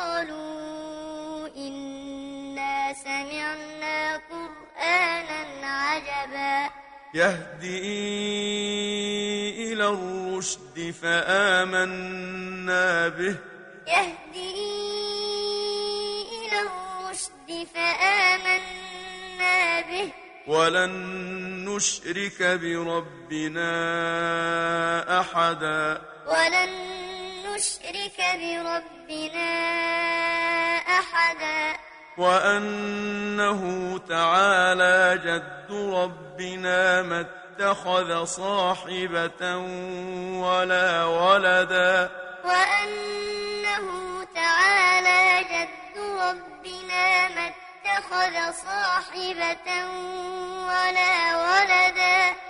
فقالوا إنا سمعنا قرآنا عجبا يهدي إلى الرشد فآمنا به. يهدي إلى الرشد فآمنا به. ولن نشرك بربنا أحدا. ولن نشرك بربنا أحدا. وأنه تعالى جد ربنا ما اتخذ صاحبة ولا ولدا. وأنه تعالى جد ربنا ما اتخذ صاحبة ولا ولدا.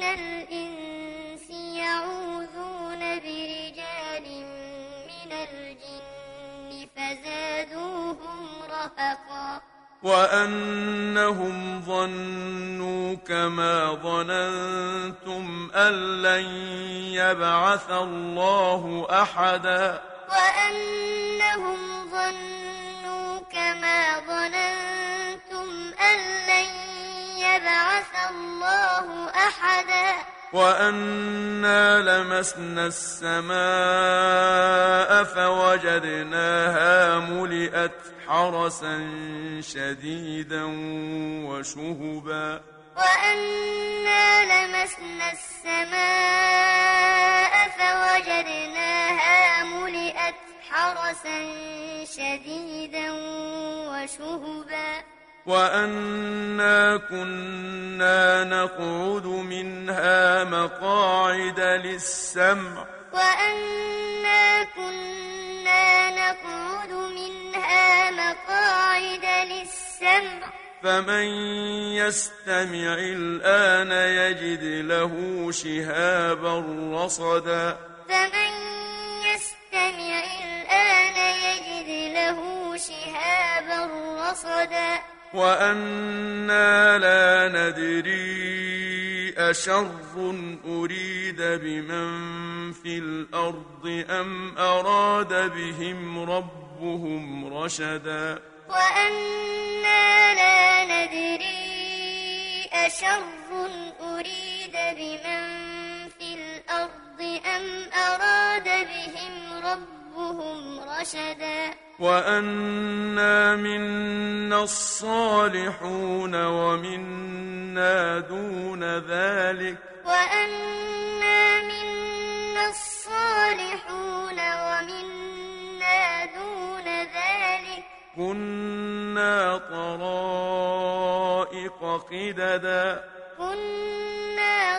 من الإنس يعوذون برجال من الجن فزادوهم رهقا. وأنهم ظنوا كما ظننتم أن لن يبعث الله أحدا. وأنهم ظنوا كما ظننتم أن لن يبعث الله أحدا. وأنا لمسنا السماء فوجدناها ملئت حرسا شديدا وشهبا. وأنا لمسنا السماء فوجدناها ملئت حرسا شديدا وشهبا. وأنا كنا نقعد منها مقاعد للسمع وأنا كنا نقعد منها مقاعد للسمع فمن يستمع الآن يجد له شهابا رصدا فمن يستمع الآن يجد له شهابا رصدا وأنا لا ندري أشر أريد بمن في الأرض أم أراد بهم ربهم رشدا وأنا لا ندري أشر أريد بمن في الأرض أم أراد بهم ربهم رشدا وأنا منا الصالحون ومنا دون ذلك وأنا منا الصالحون ومنا دون ذلك كنا طرائق قددا كنا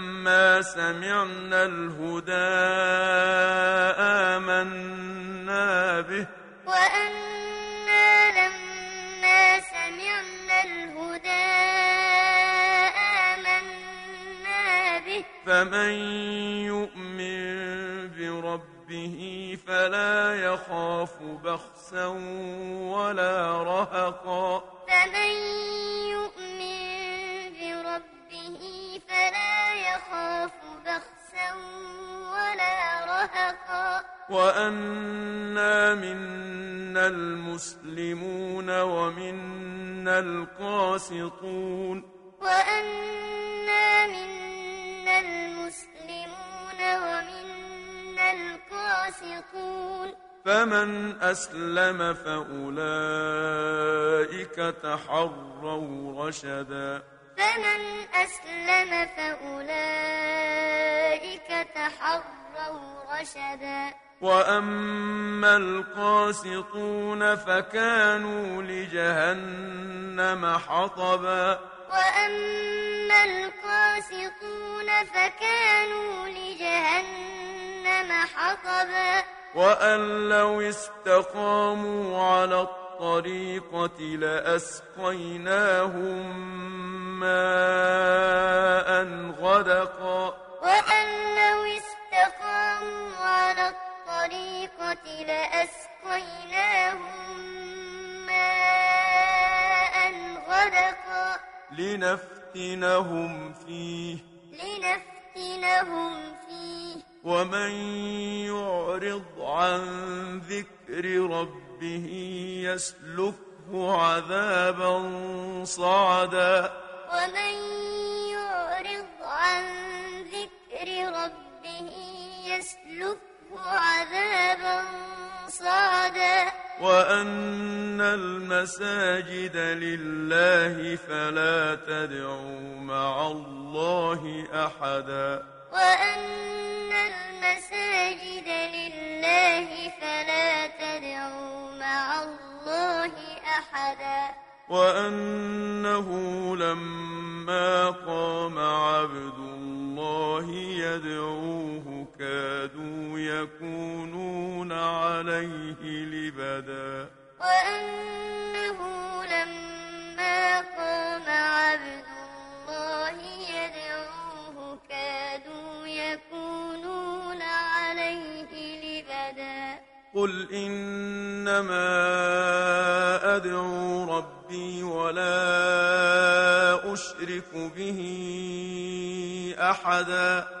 سمعنا الهدى آمنا به. وأنا لما سمعنا الهدى آمنا به. فمن يؤمن بربه فلا يخاف بخسا ولا رهقا. فمن يؤمن ولا رهقا. وأنا منا المسلمون ومنا القاسطون وأنا منا المسلمون ومنا القاسطون. فمن أسلم فأولئك تحروا رشدا. فمن أسلم فأولئك تحروا رشدا. وأما القاسطون فكانوا لجهنم حطبا. وأما القاسطون فكانوا لجهنم حطبا. وأن لو استقاموا على الطريقة لأسقيناهم ماء غدقا. لأسقيناهم ماء غدقا لنفتنهم فيه. لنفتنهم فيه. ومن يعرض عن ذكر ربه يسلكه عذابا صعدا. ومن يعرض عن ذكر ربه يسلكه وأن المساجد لله فلا تدعوا مع الله أحدا. وأن المساجد لله فلا تدعوا مع الله أحدا. وأنه لما قام عبد الله يدعوه كادوا يكونون عليه لبدا. وأنه لما قام عبد الله يدعوه كادوا يكونون عليه لبدا. قل إنما أدعو ربي ولا أشرك به أحدا.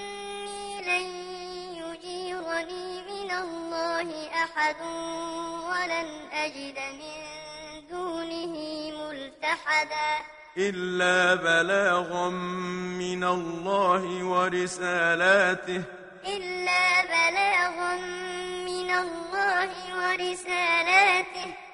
يجيرني من الله أحد ولن أجد من دونه ملتحدا. إلا بلاغا من الله ورسالاته. إلا بلاغا من الله ورسالاته.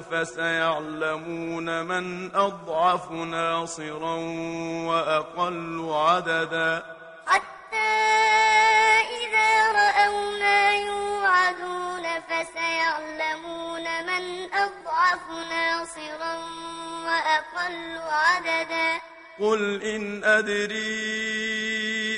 فسيعلمون من أضعف ناصرا وأقل عددا. حتى إذا رأوا ما يوعدون فسيعلمون من أضعف ناصرا وأقل عددا. قل إن أدري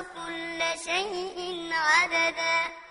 كل شيء عددا.